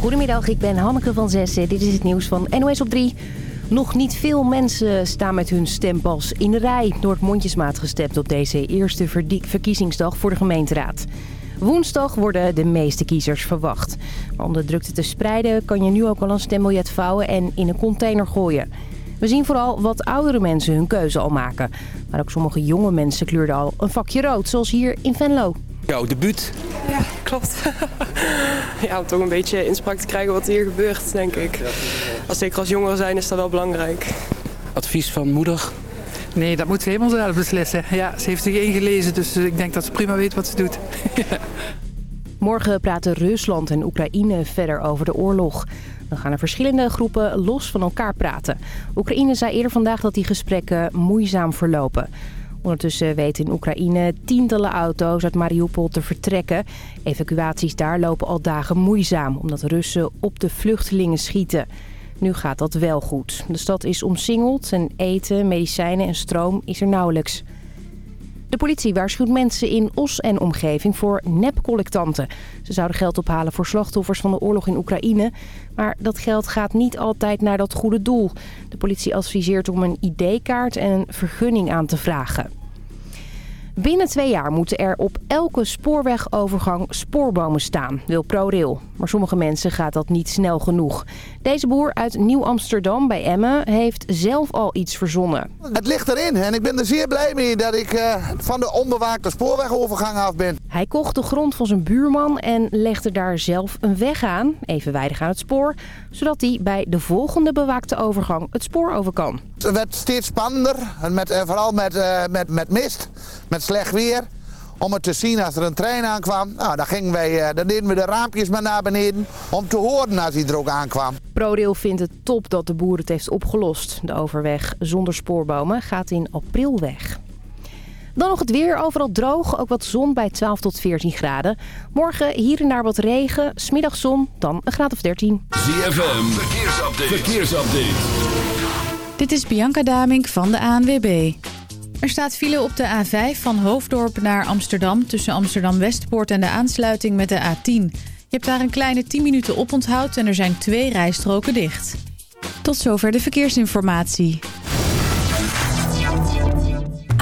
Goedemiddag, ik ben Hanneke van Zessen. Dit is het nieuws van NOS op 3. Nog niet veel mensen staan met hun stempas in de rij. Door het mondjesmaat gestemd op deze eerste verkiezingsdag voor de gemeenteraad. Woensdag worden de meeste kiezers verwacht. Om de drukte te spreiden kan je nu ook al een stembiljet vouwen en in een container gooien. We zien vooral wat oudere mensen hun keuze al maken. Maar ook sommige jonge mensen kleurden al een vakje rood, zoals hier in Venlo. Jouw debuut? Ja, klopt. ja, om toch een beetje inspraak te krijgen wat hier gebeurt, denk ik. Als zeker als jongeren zijn is dat wel belangrijk. Advies van moeder? Nee, dat moet ze helemaal zelf beslissen. Ja, ze heeft zich ingelezen, dus ik denk dat ze prima weet wat ze doet. Morgen praten Rusland en Oekraïne verder over de oorlog. Dan gaan er verschillende groepen los van elkaar praten. Oekraïne zei eerder vandaag dat die gesprekken moeizaam verlopen. Ondertussen weten in Oekraïne tientallen auto's uit Mariupol te vertrekken. Evacuaties daar lopen al dagen moeizaam omdat Russen op de vluchtelingen schieten. Nu gaat dat wel goed. De stad is omsingeld en eten, medicijnen en stroom is er nauwelijks. De politie waarschuwt mensen in Os en omgeving voor nepcollectanten. Ze zouden geld ophalen voor slachtoffers van de oorlog in Oekraïne. Maar dat geld gaat niet altijd naar dat goede doel. De politie adviseert om een ID-kaart en een vergunning aan te vragen. Binnen twee jaar moeten er op elke spoorwegovergang spoorbomen staan, wil ProRail. Maar sommige mensen gaat dat niet snel genoeg. Deze boer uit Nieuw-Amsterdam bij Emmen heeft zelf al iets verzonnen. Het ligt erin en ik ben er zeer blij mee dat ik uh, van de onbewaakte spoorwegovergang af ben. Hij kocht de grond van zijn buurman en legde daar zelf een weg aan, evenwijdig aan het spoor, zodat hij bij de volgende bewaakte overgang het spoor over kan. Het werd steeds spannender, met, uh, vooral met, uh, met, met mist, met slecht weer om het te zien als er een trein aankwam. Nou, dan, gingen wij, dan deden we de raampjes maar naar beneden om te horen als hij er ook aankwam. ProRail vindt het top dat de boer het heeft opgelost. De overweg zonder spoorbomen gaat in april weg. Dan nog het weer, overal droog, ook wat zon bij 12 tot 14 graden. Morgen hier en daar wat regen, smiddag zon, dan een graad of 13. ZFM, verkeersupdate. verkeersupdate. Dit is Bianca Damink van de ANWB. Er staat file op de A5 van Hoofddorp naar Amsterdam... tussen Amsterdam-Westpoort en de aansluiting met de A10. Je hebt daar een kleine 10 minuten oponthoud en er zijn twee rijstroken dicht. Tot zover de verkeersinformatie.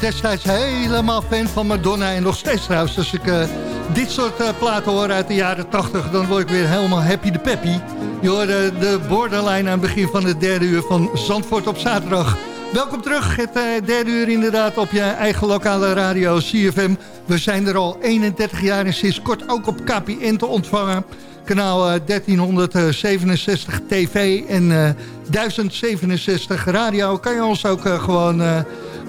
Destijds helemaal fan van Madonna en nog steeds trouwens. Als ik dit soort platen hoor uit de jaren 80, dan word ik weer helemaal happy de peppy. Je hoorde de borderline aan het begin van het derde uur van Zandvoort op zaterdag. Welkom terug, het derde uur inderdaad op je eigen lokale radio CFM. We zijn er al 31 jaar en sinds kort ook op KPN te ontvangen kanaal 1367 TV en 1067 radio. Kan je ons ook gewoon,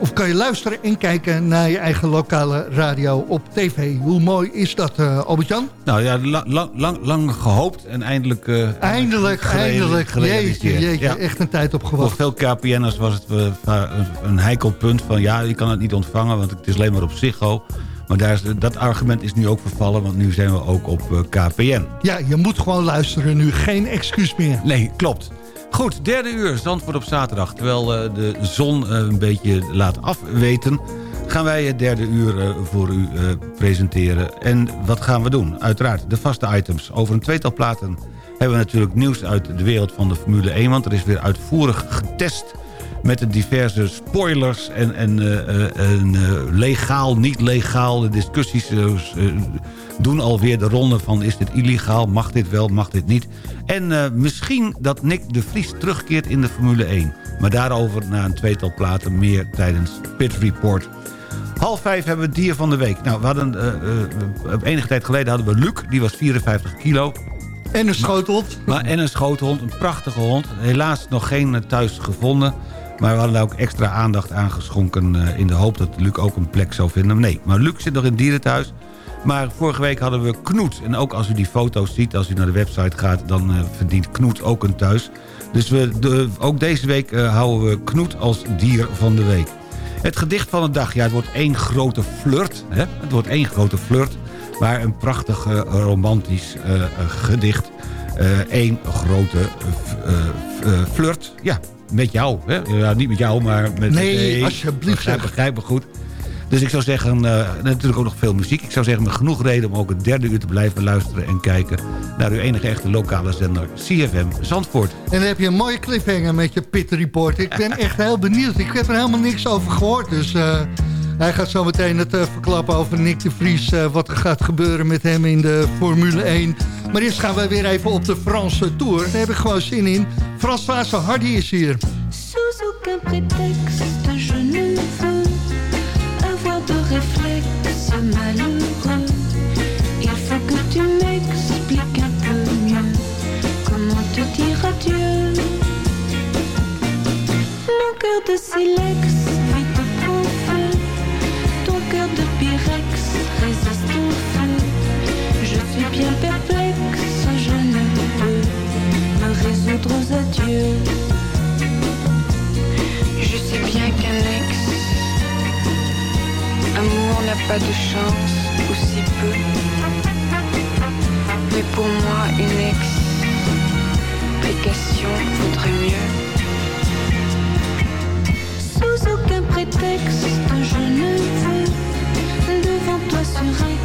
of kan je luisteren en kijken naar je eigen lokale radio op tv. Hoe mooi is dat, Albert-Jan? Nou ja, lang, lang, lang gehoopt en eindelijk... eindelijk, eindelijk. Jeetje, jeetje, ja. echt een tijd op gewacht. Voor veel KPN'ers was het een heikel punt van... ja, je kan het niet ontvangen, want het is alleen maar op Ziggo... Maar daar is, dat argument is nu ook vervallen, want nu zijn we ook op uh, KPN. Ja, je moet gewoon luisteren nu. Geen excuus meer. Nee, klopt. Goed, derde uur, Zandvoort op zaterdag. Terwijl uh, de zon uh, een beetje laat afweten... gaan wij het derde uur voor u presenteren. En wat gaan we doen? Uiteraard de vaste items. Over een tweetal platen hebben we natuurlijk nieuws uit de wereld van de Formule 1... want er is weer uitvoerig getest met de diverse spoilers en, en, uh, legaal, niet legaal. Discussies doen alweer de ronde van is dit illegaal, mag dit wel, mag dit niet. En misschien dat Nick de Vries terugkeert in de Formule 1. Maar daarover na een tweetal platen meer tijdens Pit Report. Half vijf hebben we het dier van de week. Nou, we hadden, enige tijd geleden hadden we Luc, die was 54 kilo. En een schoothond. Maar, en een schoothond, een prachtige hond. Helaas nog geen thuis gevonden. Maar we hadden daar ook extra aandacht aan geschonken... Uh, in de hoop dat Luc ook een plek zou vinden. Nee, maar Luc zit nog in dierenthuis. Maar vorige week hadden we Knoet. En ook als u die foto's ziet, als u naar de website gaat... dan uh, verdient Knoet ook een thuis. Dus we, de, ook deze week uh, houden we Knoet als dier van de week. Het gedicht van de dag, ja, het wordt één grote flirt. Hè? Het wordt één grote flirt. Maar een prachtig romantisch gedicht. Eén grote flirt. Ja, met jou. Hè? Ja, niet met jou, maar met... Nee, nee alsjeblieft. Begrijp, begrijp me goed. Dus ik zou zeggen, uh, natuurlijk ook nog veel muziek. Ik zou zeggen, met genoeg reden om ook het derde uur te blijven luisteren... en kijken naar uw enige echte lokale zender CFM Zandvoort. En dan heb je een mooie cliffhanger met je Pit Report. Ik ben echt heel benieuwd. Ik heb er helemaal niks over gehoord, dus... Uh, hij gaat zo meteen het uh, verklappen over Nick de Vries... wat er gaat gebeuren met hem in de Formule 1. Maar eerst gaan we weer even op de Franse Tour. Daar heb ik gewoon zin in. Françoise Hardy is hier. Sous aucun prétexte, m'expliques un peu mieux comment te dire adieu? Mon cœur de silex vit au feu, ton cœur de pyrex résiste au feu. Je suis bien perplexe, je ne peux me résoudre aux adieux. Je sais bien qu'un ex, amour n'a pas de chance, ou si peu. Mais pour moi, une explication vaudrait mieux. Sous aucun prétexte, je ne veux devant toi sur ex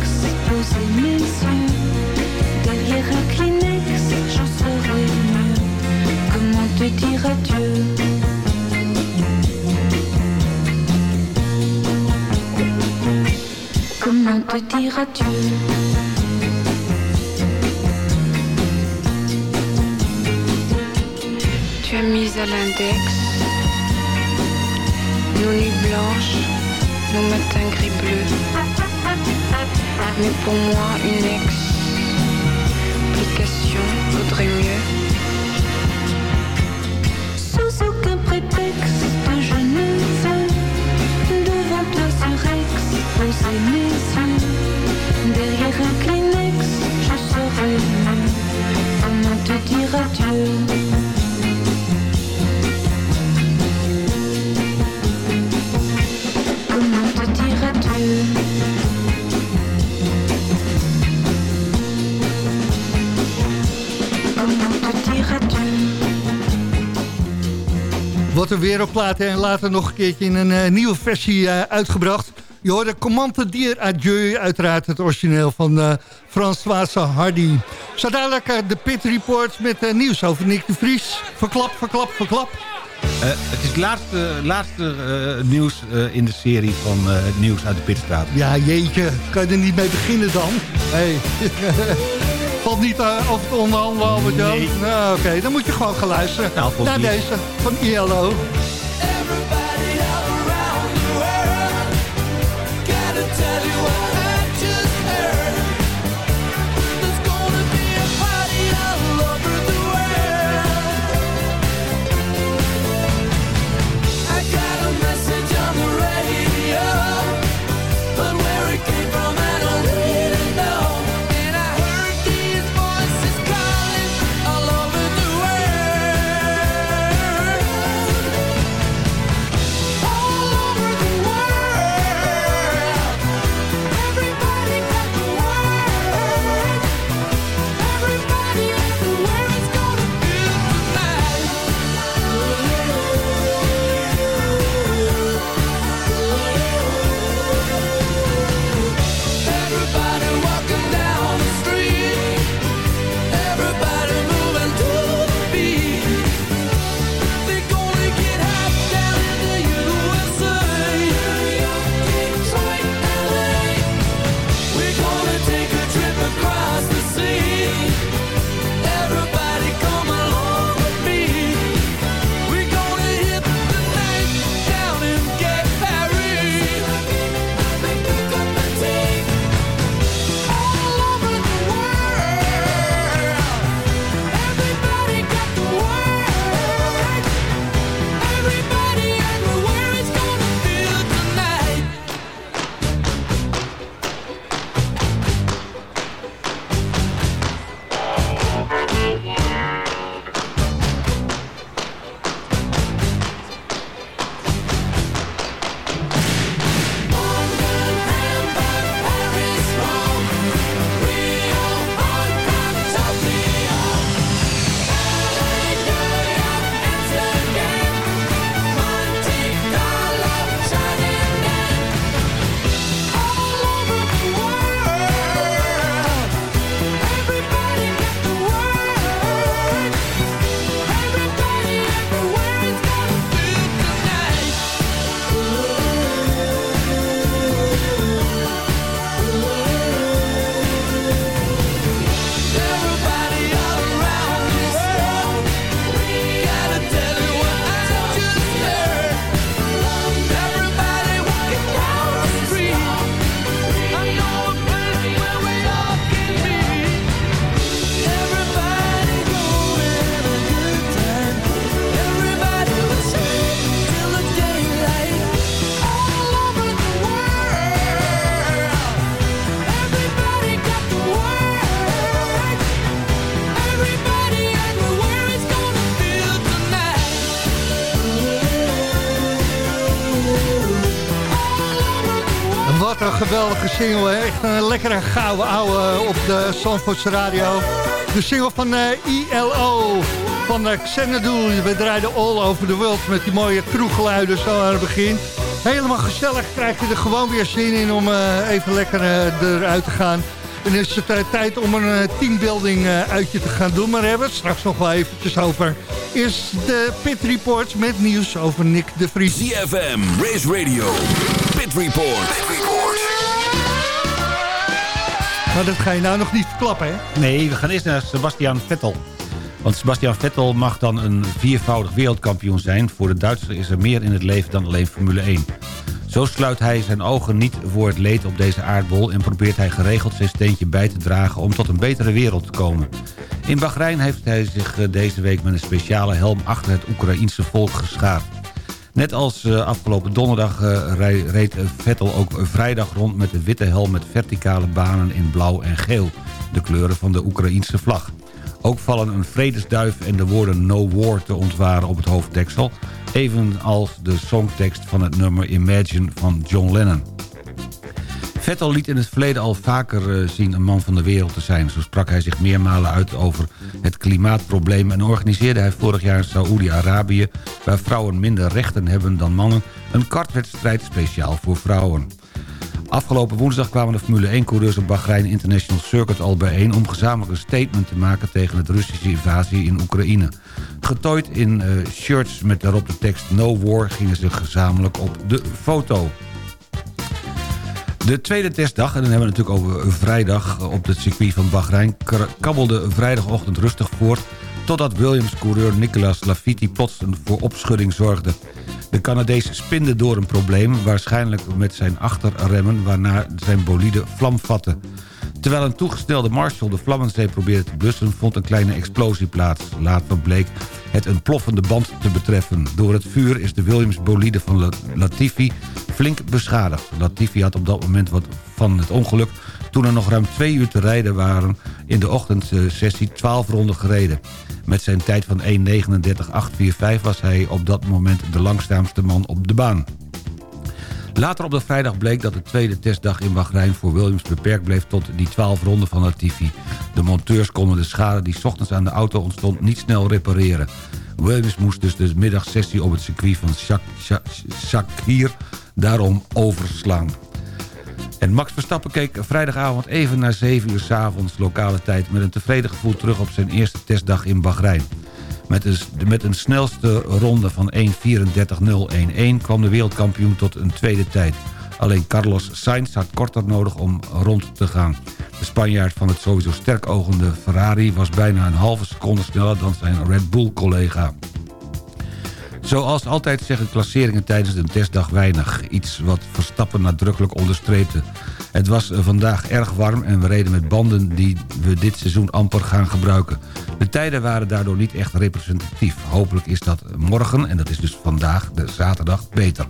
poser mes yeux. Derrière un Kleenex, j'en saurais mieux. Comment te dire adieu? Comment te dire adieu? Mis à l'index nos nuits blanches, nos matins gris bleus. Mais pour moi, une explication vaudrait mieux. Sous aucun prétexte, je ne veux devant toi sur ex poser mes yeux. Derrière un Kleenex, je saurais mieux comment te dire Een wereldplaat en later nog een keertje in een uh, nieuwe versie uh, uitgebracht. Je hoorde Commande Dier Adieu, uiteraard het origineel van uh, Françoise Hardy. Zo dadelijk de Pit Report met nieuws over Nick de Vries. Verklap, verklap, verklap. Eh, het is het laatste, laatste eh, nieuws eh, in de serie van eh, nieuws uit de Pitstraat. Ja, jeetje. Kan je er niet mee beginnen dan? Hey. Valt niet uh, over te onderhandelen, Albert Jan? Nee. Nou, Oké, dan moet je gewoon gaan luisteren. Nou, Naar deze van ILO. Een geweldige single. Hè? Echt een lekkere gouden ouwe op de Zandvoortse radio. De single van eh, ILO van uh, Xanadu. We draaiden all over the world met die mooie kroeggeluiden zo aan het begin. Helemaal gezellig krijg je er gewoon weer zin in om uh, even lekker eruit te gaan. En is het tijd om een uh, teambuilding uh, uitje te gaan doen. Maar daar hebben we het straks nog wel eventjes over. Is de Pit Report met nieuws over Nick de Vries. CFM, Race Radio. Pit Report. Maar dat ga je nou nog niet verklappen, hè? Nee, we gaan eerst naar Sebastian Vettel. Want Sebastian Vettel mag dan een viervoudig wereldkampioen zijn. Voor de Duitser is er meer in het leven dan alleen Formule 1. Zo sluit hij zijn ogen niet voor het leed op deze aardbol... en probeert hij geregeld zijn steentje bij te dragen om tot een betere wereld te komen. In Bahrein heeft hij zich deze week met een speciale helm achter het Oekraïense volk geschaard. Net als uh, afgelopen donderdag uh, reed Vettel ook vrijdag rond met de witte helm... met verticale banen in blauw en geel, de kleuren van de Oekraïense vlag. Ook vallen een vredesduif en de woorden No War te ontwaren op het hoofddeksel... evenals de songtekst van het nummer Imagine van John Lennon. Vettel liet in het verleden al vaker zien een man van de wereld te zijn. Zo sprak hij zich meermalen uit over het klimaatprobleem... en organiseerde hij vorig jaar in Saoedi-Arabië... waar vrouwen minder rechten hebben dan mannen... een kartwedstrijd speciaal voor vrouwen. Afgelopen woensdag kwamen de Formule 1-coureurs op Bahrein International Circuit al bijeen... om gezamenlijk een statement te maken tegen het Russische invasie in Oekraïne. Getooid in eh, shirts met daarop de tekst No War gingen ze gezamenlijk op de foto. De tweede testdag, en dan hebben we natuurlijk over vrijdag op het circuit van Bahrein... kabbelde vrijdagochtend rustig voort... totdat Williams-coureur Nicolas Lafitti plots voor opschudding zorgde. De Canadees spinde door een probleem, waarschijnlijk met zijn achterremmen... waarna zijn bolide vlam vatte. Terwijl een toegestelde Marshall de Vlammenzee probeerde te blussen... vond een kleine explosie plaats. Later bleek het een ploffende band te betreffen. Door het vuur is de Williams bolide van Latifi flink beschadigd. Latifi had op dat moment wat van het ongeluk... toen er nog ruim twee uur te rijden waren... in de ochtendsessie 12 ronden gereden. Met zijn tijd van 1.39.845 was hij op dat moment de langzaamste man op de baan. Later op de vrijdag bleek dat de tweede testdag in Bahrein voor Williams beperkt bleef tot die 12 ronden van Latifi. De monteurs konden de schade die ochtends aan de auto ontstond niet snel repareren. Williams moest dus de middagsessie op het circuit van Shakir daarom overslaan. En Max Verstappen keek vrijdagavond even na 7 uur s avonds lokale tijd... met een tevreden gevoel terug op zijn eerste testdag in Bahrein. Met een, met een snelste ronde van 1.34.011 kwam de wereldkampioen tot een tweede tijd. Alleen Carlos Sainz had korter nodig om rond te gaan. De Spanjaard van het sowieso sterk ogende Ferrari... was bijna een halve seconde sneller dan zijn Red Bull-collega. Zoals altijd zeggen klasseringen tijdens de testdag weinig. Iets wat Verstappen nadrukkelijk onderstreepte. Het was vandaag erg warm en we reden met banden die we dit seizoen amper gaan gebruiken. De tijden waren daardoor niet echt representatief. Hopelijk is dat morgen, en dat is dus vandaag, de zaterdag, beter.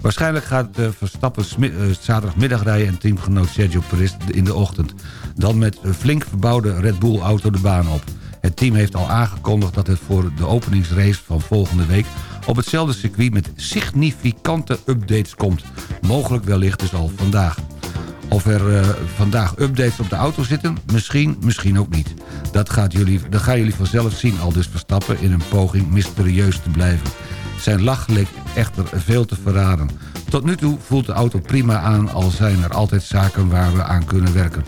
Waarschijnlijk gaat Verstappen uh, zaterdagmiddag rijden en teamgenoot Sergio Perez in de ochtend. Dan met flink verbouwde Red Bull auto de baan op. Team heeft al aangekondigd dat het voor de openingsrace van volgende week... op hetzelfde circuit met significante updates komt. Mogelijk wellicht dus al vandaag. Of er uh, vandaag updates op de auto zitten? Misschien, misschien ook niet. Dat, gaat jullie, dat gaan jullie vanzelf zien, al dus Verstappen... in een poging mysterieus te blijven. Zijn lach leek echter veel te verraden. Tot nu toe voelt de auto prima aan... al zijn er altijd zaken waar we aan kunnen werken.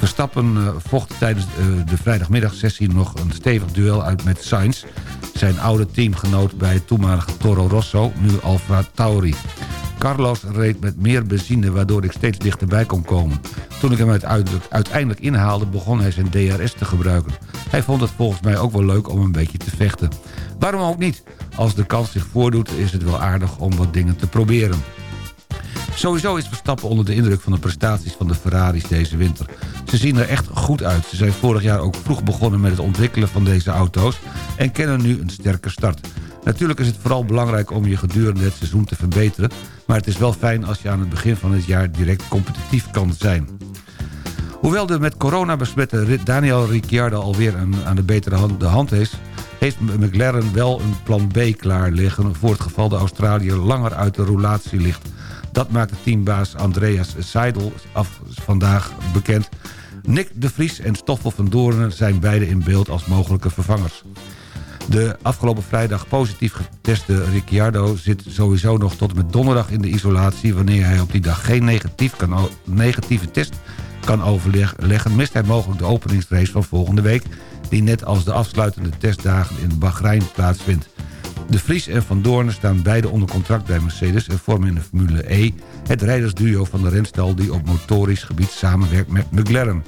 Verstappen uh, vocht tijdens uh, de vrijdagmiddagsessie nog een stevig duel uit met Sainz... zijn oude teamgenoot bij het toenmalige Toro Rosso, nu Alfa Tauri. Carlos reed met meer benzine waardoor ik steeds dichterbij kon komen. Toen ik hem uiteindelijk inhaalde begon hij zijn DRS te gebruiken. Hij vond het volgens mij ook wel leuk om een beetje te vechten. Waarom ook niet? Als de kans zich voordoet is het wel aardig om wat dingen te proberen. Sowieso is Verstappen onder de indruk van de prestaties van de Ferraris deze winter. Ze zien er echt goed uit. Ze zijn vorig jaar ook vroeg begonnen met het ontwikkelen van deze auto's... en kennen nu een sterke start. Natuurlijk is het vooral belangrijk om je gedurende het seizoen te verbeteren... maar het is wel fijn als je aan het begin van het jaar direct competitief kan zijn. Hoewel de met corona besmette Daniel Ricciardo alweer aan de betere hand, de hand is... heeft McLaren wel een plan B klaar liggen... voor het geval de Australiër langer uit de roulatie ligt. Dat maakte teambaas Andreas Seidel af vandaag bekend. Nick de Vries en Stoffel van Doornen zijn beide in beeld als mogelijke vervangers. De afgelopen vrijdag positief geteste Ricciardo zit sowieso nog tot met donderdag in de isolatie... wanneer hij op die dag geen negatief kan, negatieve test kan overleggen... mist hij mogelijk de openingsrace van volgende week... die net als de afsluitende testdagen in Bahrein plaatsvindt. De Vries en Van Doorn staan beide onder contract bij Mercedes... en vormen in de Formule E het rijdersduo van de renstal... die op motorisch gebied samenwerkt met McLaren.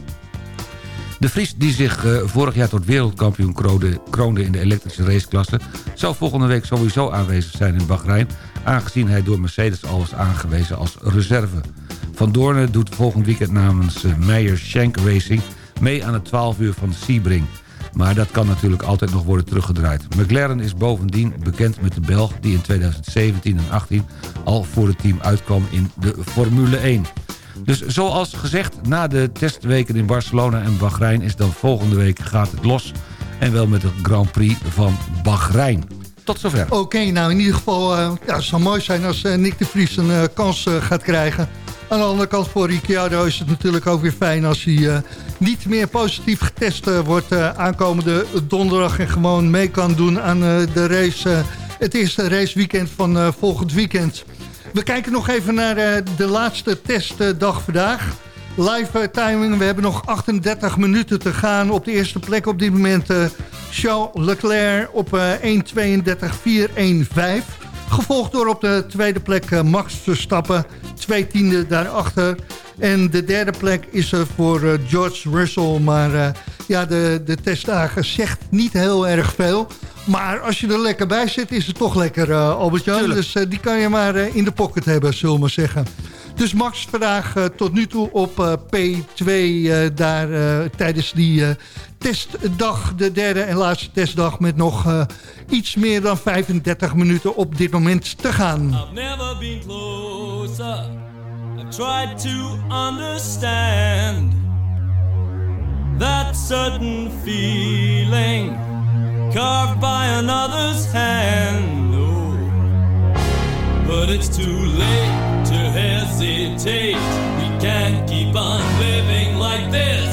De Vries die zich uh, vorig jaar tot wereldkampioen kroonde, in de elektrische raceklasse... zou volgende week sowieso aanwezig zijn in Bahrein... aangezien hij door Mercedes al was aangewezen als reserve. Van Doorn doet volgend weekend namens uh, Meijer Shank Racing... mee aan het 12 uur van Sebring... Maar dat kan natuurlijk altijd nog worden teruggedraaid. McLaren is bovendien bekend met de Belg... die in 2017 en 2018 al voor het team uitkwam in de Formule 1. Dus zoals gezegd, na de testweken in Barcelona en Bahrein... is dan volgende week gaat het los. En wel met de Grand Prix van Bahrein. Tot zover. Oké, nou in ieder geval, uh, ja, het zou mooi zijn als uh, Nick de Vries een uh, kans gaat krijgen. Aan de andere kant voor Ricciardo is het natuurlijk ook weer fijn... als hij niet meer positief getest wordt aankomende donderdag... en gewoon mee kan doen aan de race, het eerste raceweekend van volgend weekend. We kijken nog even naar de laatste testdag vandaag. Live timing, we hebben nog 38 minuten te gaan. Op de eerste plek op dit moment Charles Leclerc op eh, 1.32.415. Gevolgd door op de tweede plek eh, Max Verstappen, twee tiende daarachter. En de derde plek is er voor eh, George Russell. Maar eh, ja, de, de testdagen zegt niet heel erg veel. Maar als je er lekker bij zit, is het toch lekker, Albert-Jan. Dus die kan je maar in de pocket hebben, zullen we maar zeggen. Dus Max vandaag eh, tot nu toe op eh, P2 eh, daar tijdens die testdag, de derde en laatste testdag... met nog iets meer dan 35 minuten op dit moment te gaan. I've never feeling carved by another's hand. Oh, but it's late to hesitate. We can't keep on living like this.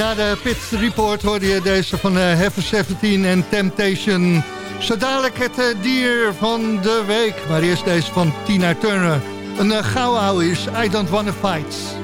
Na de Pit Report hoorde je deze van eh Heaven 17 en Temptation. Zo dadelijk het eh, dier van de week. Maar eerst deze van Tina Turner. Een uh, gauw is I Don't Wanna Fight.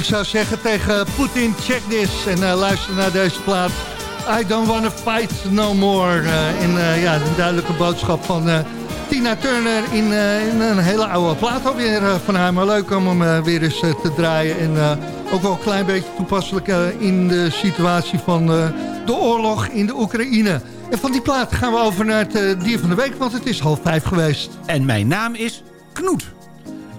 Ik zou zeggen tegen Poetin, check this. En eh, luister naar deze plaat. I don't wanna fight no more. Eh, en eh, ja, een duidelijke boodschap van Tina Turner in, een hele oude plaat alweer van haar. Maar leuk om hem weer eens te draaien. En ook wel een klein beetje toepasselijk in de situatie van de oorlog in de Oekraïne. En van die plaat gaan we over naar het dier van de week, want het is half vijf geweest. En mijn naam is Knoet.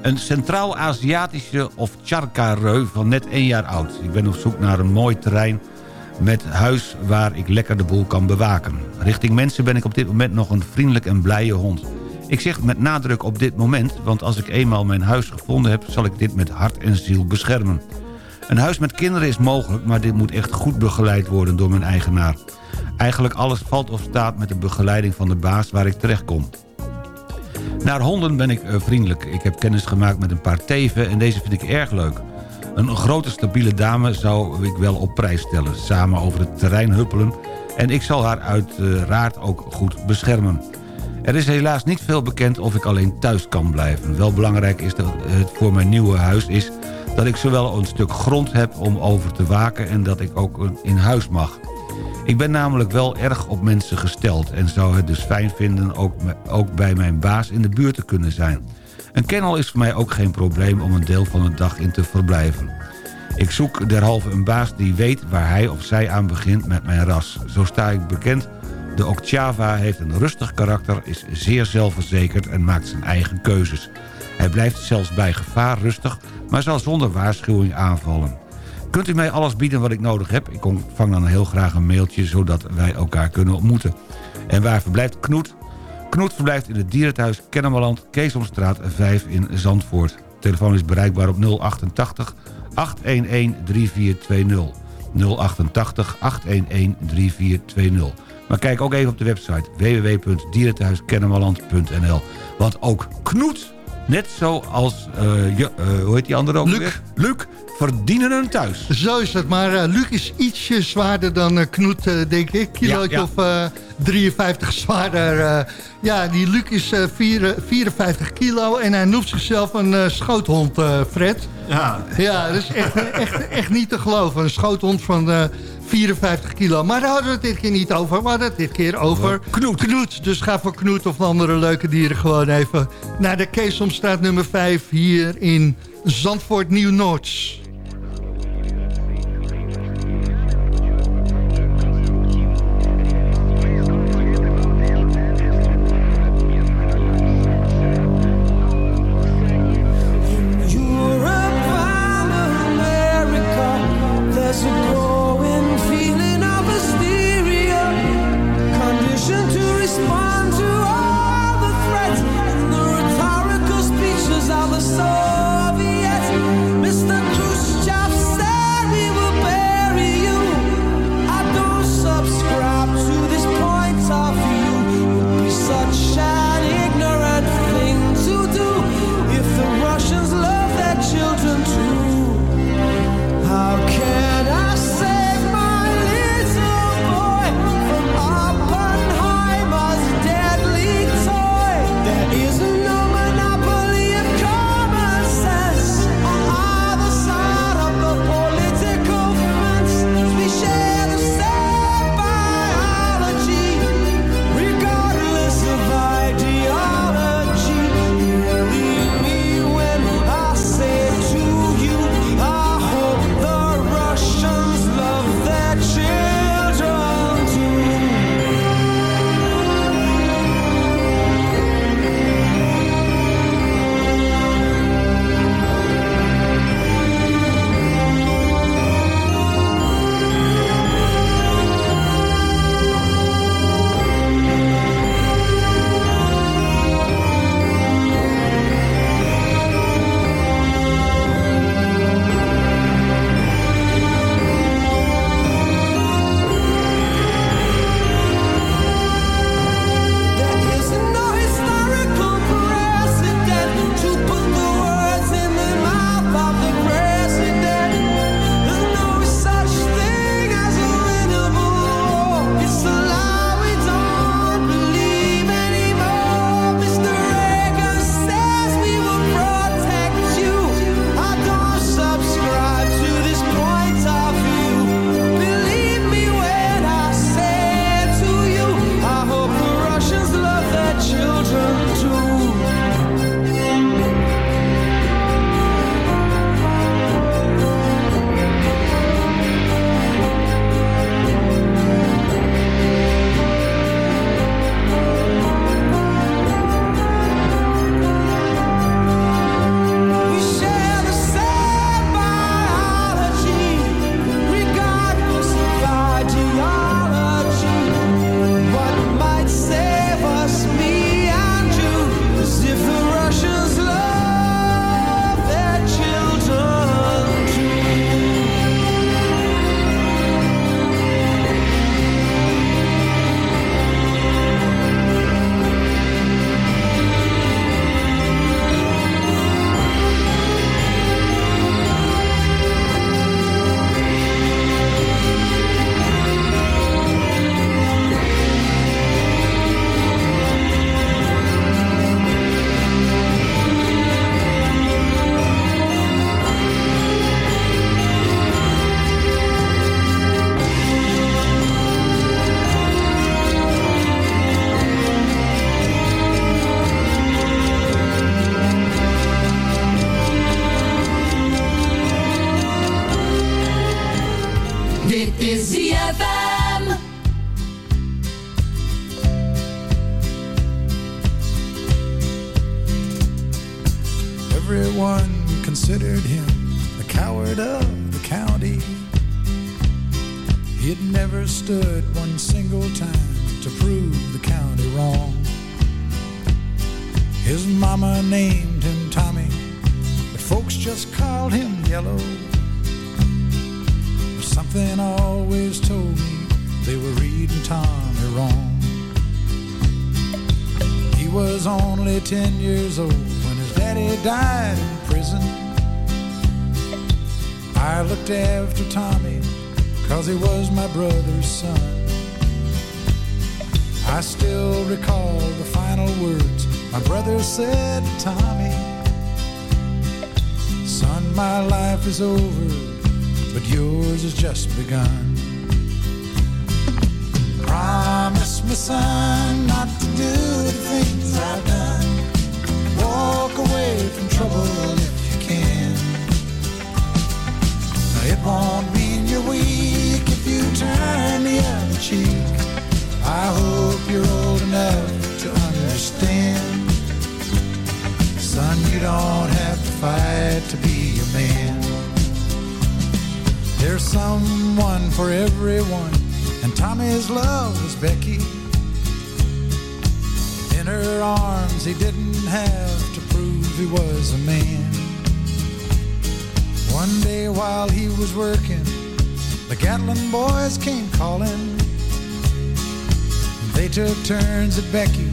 Een Centraal-Aziatische of charkareu van net één jaar oud. Ik ben op zoek naar een mooi terrein met huis waar ik lekker de boel kan bewaken. Richting mensen ben ik op dit moment nog een vriendelijk en blije hond. Ik zeg met nadruk op dit moment, want als ik eenmaal mijn huis gevonden heb... zal ik dit met hart en ziel beschermen. Een huis met kinderen is mogelijk, maar dit moet echt goed begeleid worden door mijn eigenaar. Eigenlijk alles valt of staat met de begeleiding van de baas waar ik terecht kom. Naar honden ben ik eh, vriendelijk. Ik heb kennis gemaakt met een paar teven en deze vind ik erg leuk. Een grote stabiele dame zou ik wel op prijs stellen. Samen over het terrein huppelen en ik zal haar uiteraard ook goed beschermen. Er is helaas niet veel bekend of ik alleen thuis kan blijven. Wel belangrijk is dat het voor mijn nieuwe huis is... dat ik zowel een stuk grond heb om over te waken... en dat ik ook in huis mag. Ik ben namelijk wel erg op mensen gesteld... en zou het dus fijn vinden ook, ook bij mijn baas in de buurt te kunnen zijn. Een kennel is voor mij ook geen probleem om een deel van de dag in te verblijven. Ik zoek derhalve een baas die weet waar hij of zij aan begint met mijn ras. Zo sta ik bekend. De Okchava heeft een rustig karakter, is zeer zelfverzekerd en maakt zijn eigen keuzes. Hij blijft zelfs bij gevaar rustig, maar zal zonder waarschuwing aanvallen. Kunt u mij alles bieden wat ik nodig heb? Ik ontvang dan heel graag een mailtje, zodat wij elkaar kunnen ontmoeten. En waar verblijft Knoet? Knoet verblijft in het dierenthuis Kennemerland, Keesomstraat 5 in Zandvoort. Telefoon is bereikbaar op 088 811 3420. 088 811 3420. Maar kijk ook even op de website www.dierenthuiskennemerland.nl. Want ook Knoet, net zoals, eh, je, eh, hoe heet die andere ook Luc. weer? Luc, verdienen een thuis. Zo is het, maar eh, Luc is ietsje zwaarder dan eh, Knoet, eh, denk ik. Kilootje Ja, ja. of eh, 53 zwaarder. eh. ja, die Luc is eh, vier- 54 kilo en hij noemt zichzelf een schoothond, eh, Fred. Ja. Ja, dat is echt, echt, echt niet te geloven. Een schoothond van eh, 54 kilo. Maar daar hadden we het dit keer niet over. We hadden het dit keer over Knoet. Knoet. Dus ga voor Knoet of andere leuke dieren gewoon even naar de Keesomstraat nummer 5 hier in Zandvoort Nieuw-Noords. Stood one single time to prove the county wrong. His mama named him Tommy, but folks just called him Yellow. But something always told me they were reading Tommy wrong. He was only 10 years old when his daddy died in prison. I looked after Tommy cause he was my brother's son. I still recall the final words my brother said to Tommy. Son, my life is over, but yours has just begun. Promise me, son, not to do the things I've done. Walk away from trouble if you can. It won't if you turn the other cheek. I hope you're old enough to understand. Son, you don't have to fight to be a man. There's someone for everyone, and Tommy's love was Becky. In her arms, he didn't have to prove he was a man. One day while he was working, the Gatlin boys came calling. They took turns at Becky,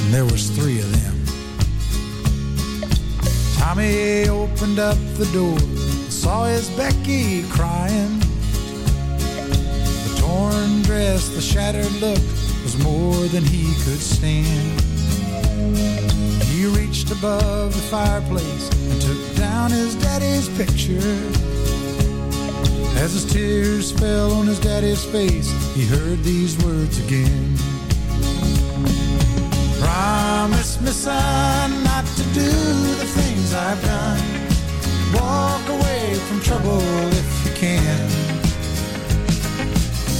and there was three of them. Tommy opened up the door, saw his Becky crying. The torn dress, the shattered look was more than he could stand. He reached above the fireplace and took down his daddy's picture. As his tears fell on his daddy's face, he heard these words again. Promise me, son, not to do the things I've done. Walk away from trouble if you can.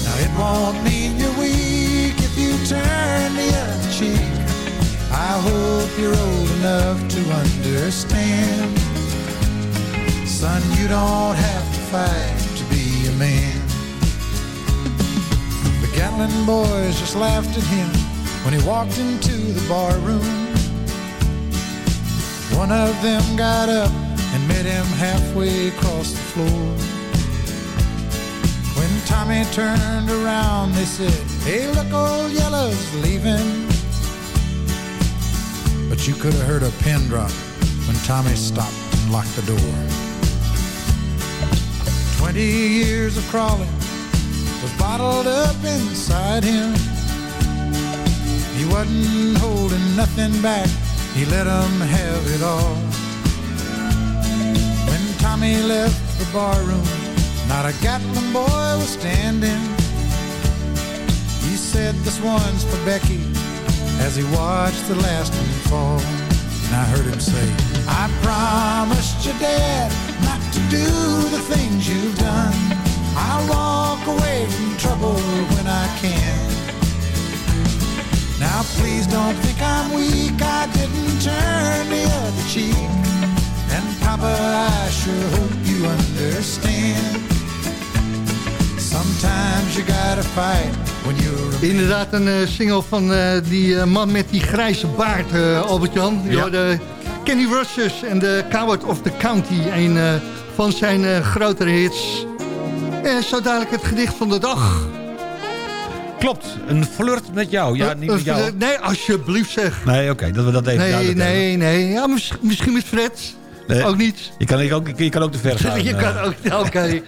Now, it won't mean you're weak if you turn the other cheek. I hope you're old enough to understand. Son, you don't have to fight man. The Gatlin boys just laughed at him when he walked into the bar room. One of them got up and met him halfway across the floor. When Tommy turned around, they said, Hey, look, old Yellow's leaving. But you could have heard a pin drop when Tommy stopped and locked the door. Twenty years of crawling was bottled up inside him. He wasn't holding nothing back, he let 'em have it all. When Tommy left the barroom, not a Gatlin boy was standing. He said, This one's for Becky, as he watched the last one fall. And I heard him say, I promised your dad to do the things you've done. I'll walk away from trouble when I can. Now please don't think I'm weak, I didn't turn the other cheek. And Papa, I sure hope you understand. Sometimes you gotta fight when you're a Inderdaad een eh, single van eh, die eh, man met die grijze baard, Albert-Jan. Ja. de Kenny Rogers en de Coward of the County. Een van zijn eh, grotere hits. En zo dadelijk het gedicht van de dag. Klopt, een flirt met jou. Ja, niet met jou. Eh, Nee, alsjeblieft zeg. Nee, oké, dat we dat even Nee, hebben. nee, nee. Ja, mis- misschien met Fred. Nee, Ook niet. Je kan, je, ook, je kan ook te ver gaan. Je eh. kan ook, oké.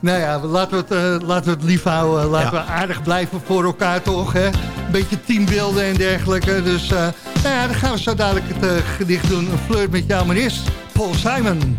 nou ja, laten we het, eh, laten we het lief houden. Laten Ja. we aardig blijven voor elkaar toch, hè. Beetje teambeelden en dergelijke. Dus, eh, nou ja, dan gaan we zo dadelijk het eh, gedicht doen. Een flirt met jou, maar eerst Paul Simon.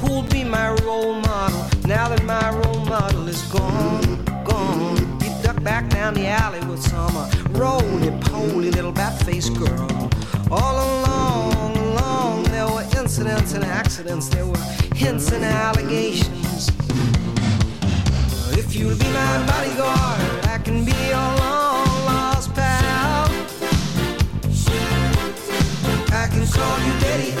Who'll be my role model now that my role model is gone? Gone. He ducked back down the alley with some uh, roly-poly little bat-faced girl. All along, along, there were incidents and accidents, there were hints and allegations. If you'll be my bodyguard, I can be your long lost pal. I can call you Betty,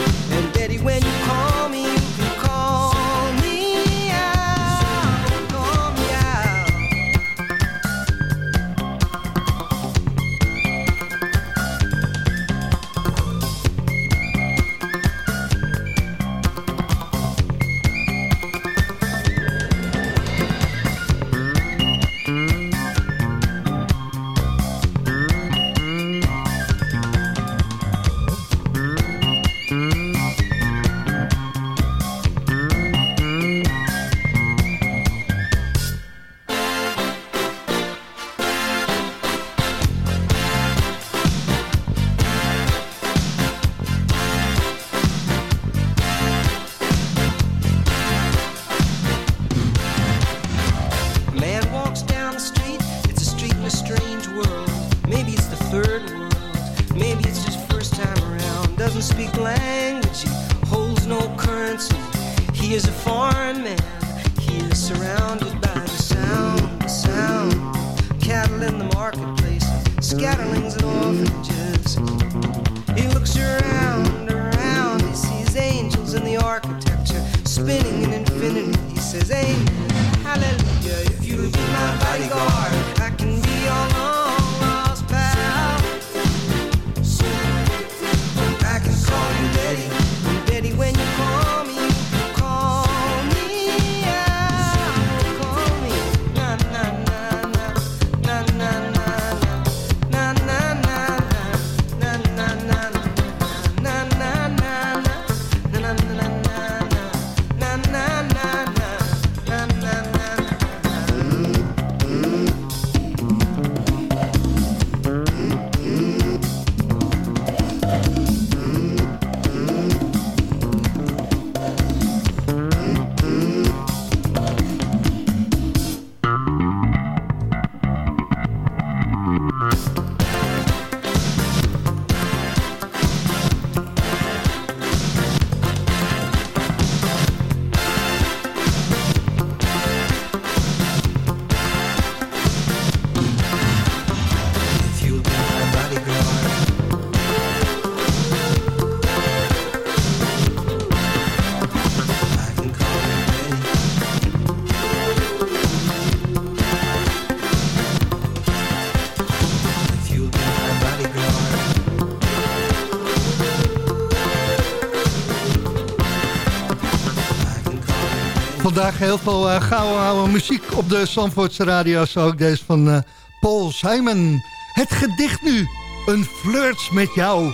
Vandaag heel veel uh, gouden oude muziek op de Zandvoortse radio. Zo ook deze van eh, Paul Simon. Het gedicht nu. Een flirt met jou.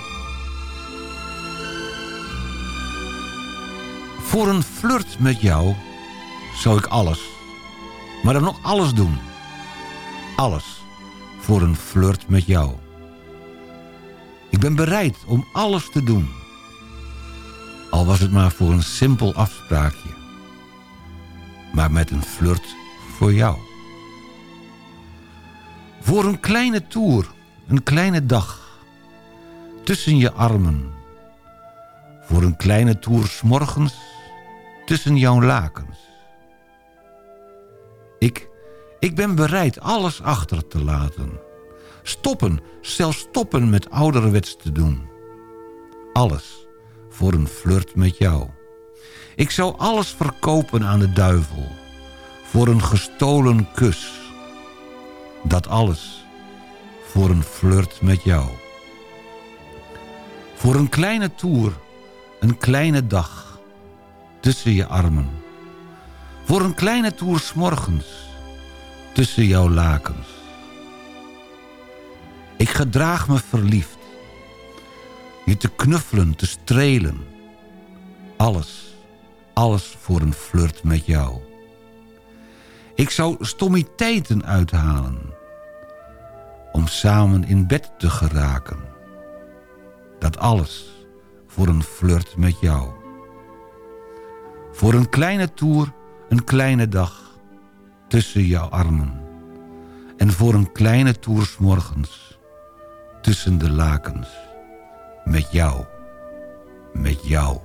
Voor een flirt met jou zou ik alles, maar dan nog alles doen. Alles voor een flirt met jou. Ik ben bereid om alles te doen. Al was het maar voor een simpel afspraakje. Maar met een flirt voor jou. Voor een kleine tour, een kleine dag. Tussen je armen. Voor een kleine toer 's morgens tussen jouw lakens. Ik, ik ben bereid alles achter te laten. Stoppen, zelfs stoppen met ouderwets te doen. Alles voor een flirt met jou. Ik zou alles verkopen aan de duivel. Voor een gestolen kus. Dat alles voor een flirt met jou. Voor een kleine toer, een kleine dag. tussen je armen. Voor een kleine toer morgens tussen jouw lakens. Ik gedraag me verliefd. Je te knuffelen, te strelen. Alles, alles voor een flirt met jou. Ik zou stommiteiten uithalen. Om samen in bed te geraken. Dat alles voor een flirt met jou. Voor een kleine toer, een kleine dag tussen jouw armen. En voor een kleine toer morgens tussen de lakens. Met jou. Met jou.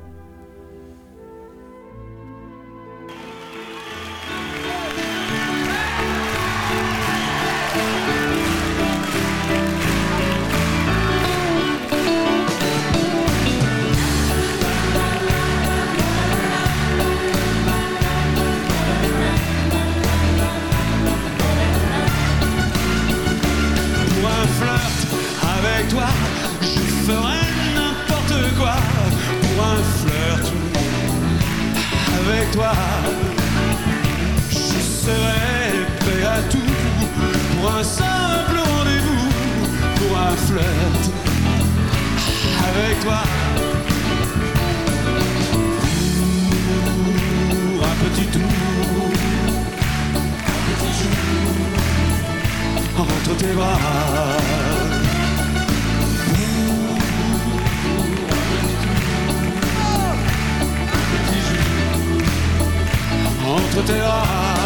Pour un flirt avec toi. Pour un petit tour, un petit jour entre tes bras. Entre tes bras,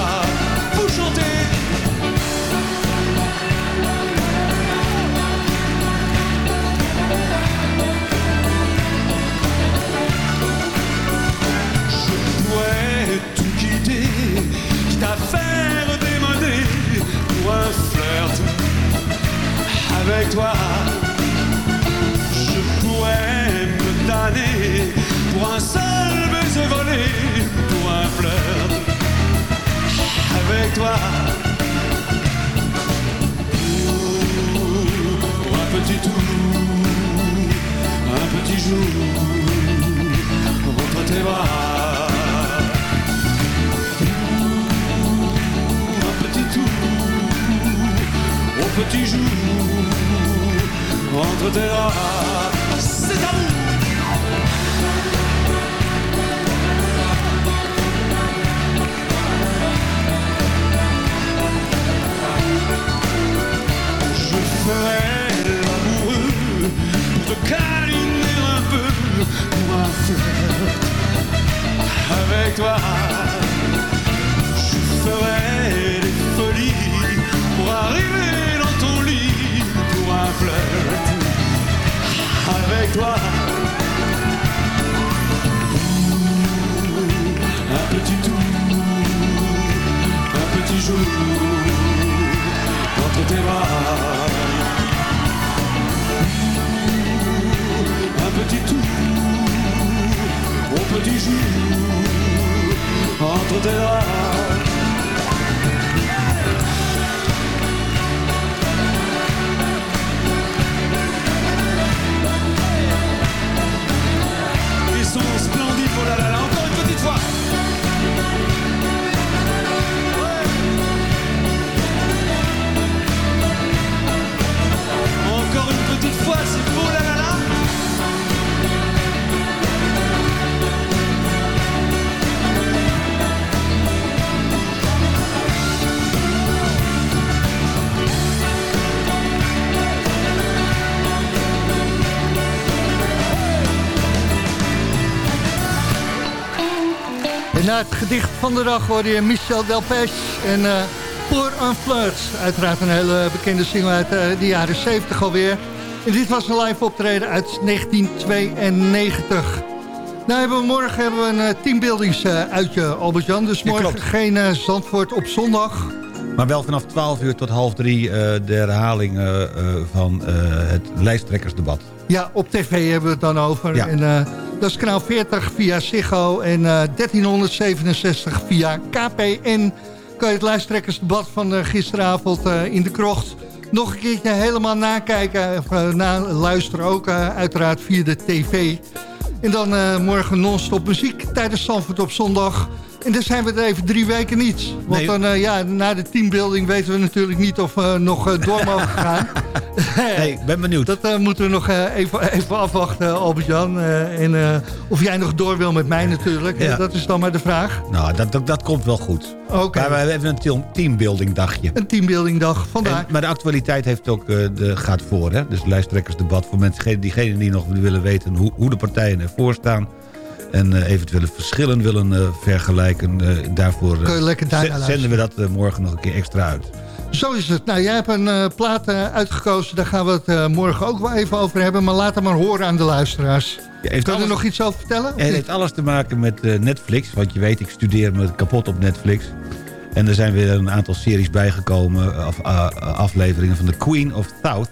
avec toi. Je pourrais me tanner pour un seul baiser volé, pour un flirt avec toi. Pour un petit tour, un petit jour entre tes bras. Petit jour entre tes bras. C'est à vous. Je ferai l'amoureux pour te câliner un peu pour un flirt avec toi. Je ferai pour un flirt avec toi. Gedicht van de dag hoorde je Michel Delpech en eh Pour un flirt. Uiteraard een hele bekende single uit eh, de jaren 70 alweer. En dit was een live optreden uit 1992. Nou hebben we morgen hebben we een uh, teambuildingsuitje, Albert-Jan. Dus Ja, morgen klopt. geen Zandvoort op zondag. Maar wel vanaf 12 uur tot half drie de herhaling van het lijsttrekkersdebat. Ja, op tv hebben we het dan over. Ja. En, dat is kanaal 40 via Ziggo en eh 1367 via KPN. Kan je het lijsttrekkersdebat van eh, gisteravond eh, in de krocht nog een keertje helemaal nakijken. Of uh, luisteren ook uiteraard via de tv. En dan eh, morgen non-stop muziek tijdens Zandvoort op zondag. En dan zijn we er even drie weken niet. Want Nee. dan, eh, ja, na de teambuilding weten we natuurlijk niet of we nog eh, door mogen gaan. Nee, ik ben benieuwd. Dat eh, moeten we nog eh, even, even afwachten, Albert-Jan. Eh, en eh, of jij nog door wil met mij natuurlijk. Ja. Eh, Dat is dan maar de vraag. Nou, dat, dat, dat komt wel goed. Oké. Maar we hebben een team- teambuilding dagje. Een teambuilding dag, vandaag. En- maar de actualiteit heeft ook, eh, de, gaat voor. Hè? Dus lijsttrekkersdebat voor mensen diegenen die nog willen weten hoe, hoe de partijen ervoor staan. En eh, eventuele verschillen willen eh, vergelijken. eh, daarvoor zenden we dat morgen nog een keer extra uit. Zo is het. Nou, jij hebt een plaat uitgekozen. Daar gaan we het morgen ook wel even over hebben. Maar laat het maar horen aan de luisteraars. Ja, heeft kan je er alles- nog iets over vertellen? het heeft alles te maken met Netflix. Want je weet, ik studeer me kapot op Netflix. En er zijn weer een aantal series bijgekomen. Af, afleveringen van The Queen of South.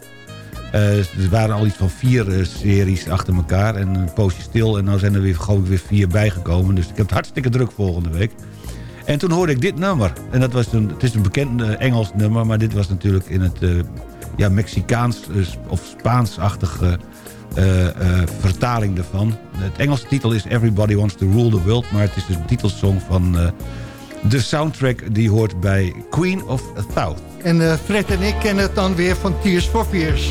Eh, er waren al iets van vier eh, series achter elkaar. En een poosje stil. En nu zijn er weer, gewoon weer vier bijgekomen. Dus ik heb het hartstikke druk volgende week. En toen hoorde ik dit nummer. En dat was een, het is een bekend eh, Engels nummer. Maar dit was natuurlijk in het ja, Mexicaans of Spaans-achtige vertaling daarvan. Het Engelse titel is Everybody Wants to Rule the World. Maar het is de titelsong van de soundtrack die hoort bij Queen of South. En Fred en ik kennen het dan weer van Tears for Fears.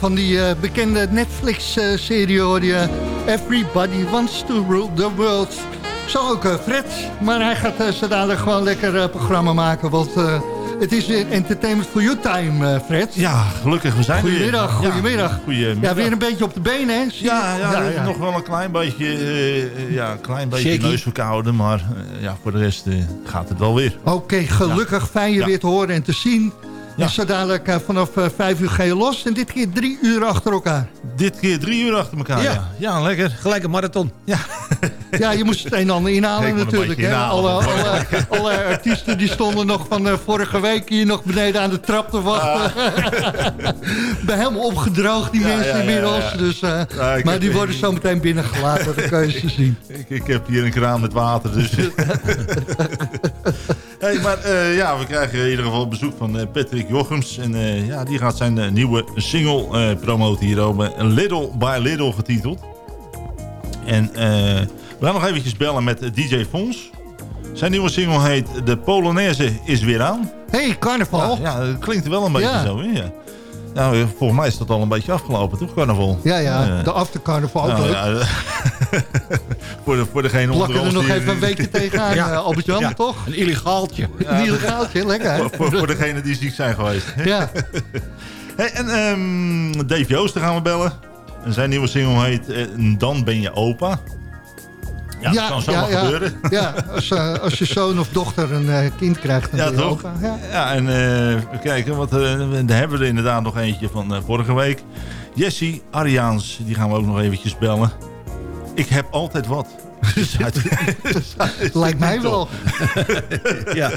Van die eh, bekende Netflix-serie hoor je... Everybody wants to rule the world. Zo ook eh, Fred, maar hij gaat uh, dadelijk gewoon lekker eh, programma maken... want eh, het is weer entertainment for you time, eh, Fred. Ja, gelukkig, we zijn weer. Goedemiddag, Ja, goedemiddag. goedemiddag. Ja, weer een beetje op de benen, hè? Ja, ja, nog wel een klein beetje, eh, ja, een klein beetje Shaky. neusverkouden, maar eh, ja, voor de rest eh, gaat het wel weer. Oké, gelukkig fijn je weer te horen en te zien. Ja. En zo dadelijk eh, vanaf eh, vijf uur ga je los en dit keer drie uur achter elkaar. Dit keer drie uur achter elkaar, Ja. ja. Ja, lekker. Gelijk een marathon. Ja. Ja, je moest het een en ander inhalen natuurlijk. Hè? inhalen. Alle, alle, alle artiesten die stonden nog van eh, vorige week hier nog beneden aan de trap te wachten. ben helemaal opgedroogd, die Ja, mensen ja, inmiddels. Dus, eh, ik maar die worden zo meteen binnengelaten, dat kan je ze zien. Ik, ik heb hier een kraan met water, dus... hey, maar eh, ja, we krijgen in ieder geval bezoek van Patrick Jochems. En ja, die gaat zijn nieuwe single promoten hierover. Little by Little getiteld. En eh, we gaan nog eventjes bellen met eh, DJ Fons. Zijn nieuwe single heet De Polonaise is weer aan. hey, carnaval. Ja, ja, dat klinkt wel een beetje Ja. zo? Ja. Nou, eh, volgens mij is dat al een beetje afgelopen, toch, carnaval? Ja, ja, Eh, de aftercarnaval ook nou, leuk. ja, voor, de, voor degene onder Plakken er ons nog die- even een weekje tegenaan, Ja. eh, Albert-Jan, Ja. toch? Een illegaaltje. Een illegaaltje, lekker. Voor, voor, voor degenen die ziek zijn geweest. Ja. Hey, en ehm, Dave Joosten gaan we bellen. En zijn nieuwe single heet eh, Dan ben je opa. Ja, dat kan zomaar gebeuren. Ja, als, eh, als je zoon of dochter een eh, kind krijgt, dan Ja, toch? opa. Ja. Ja, en eh, even kijken, wat, eh, daar hebben we er inderdaad nog eentje van eh, vorige week. Jessie Ariaans, die gaan we ook nog eventjes bellen. Ik heb altijd wat. Lijkt mij wel. ja.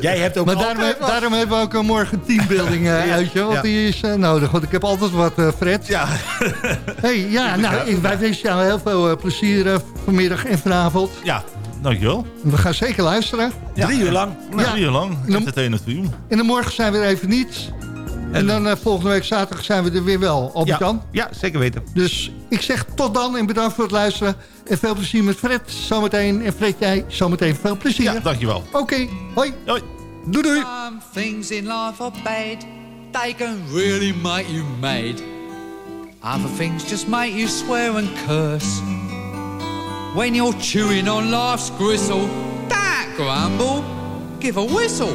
Jij hebt ook Maar daarom, he- daarom hebben we ook een morgen teambuilding eh, Ja, uitje. Want ja. die is eh, nodig. Want ik heb altijd wat, eh, Fred. Ja. Hey, ja, nou, ik- wij wensen jou heel veel eh, plezier eh, vanmiddag en vanavond. Ja, dankjewel. We gaan zeker luisteren. Drie uur lang. Nou, drie uur lang. En dan- Entertainment voor jou. En dan morgen zijn we er even niet. En dan eh, volgende week zaterdag zijn we er weer wel. Albert Jan? Ja, zeker weten. Dus ik zeg tot dan en bedankt voor het luisteren. En veel plezier met Fred zometeen. En Fred, jij zometeen veel plezier. Ja, dankjewel. Oké, hoi. Hoi. Doei doei. Some things in life are bad. They can really make you mad. Other things just make you swear and curse. When you're chewing on life's gristle, that grumble, give a whistle.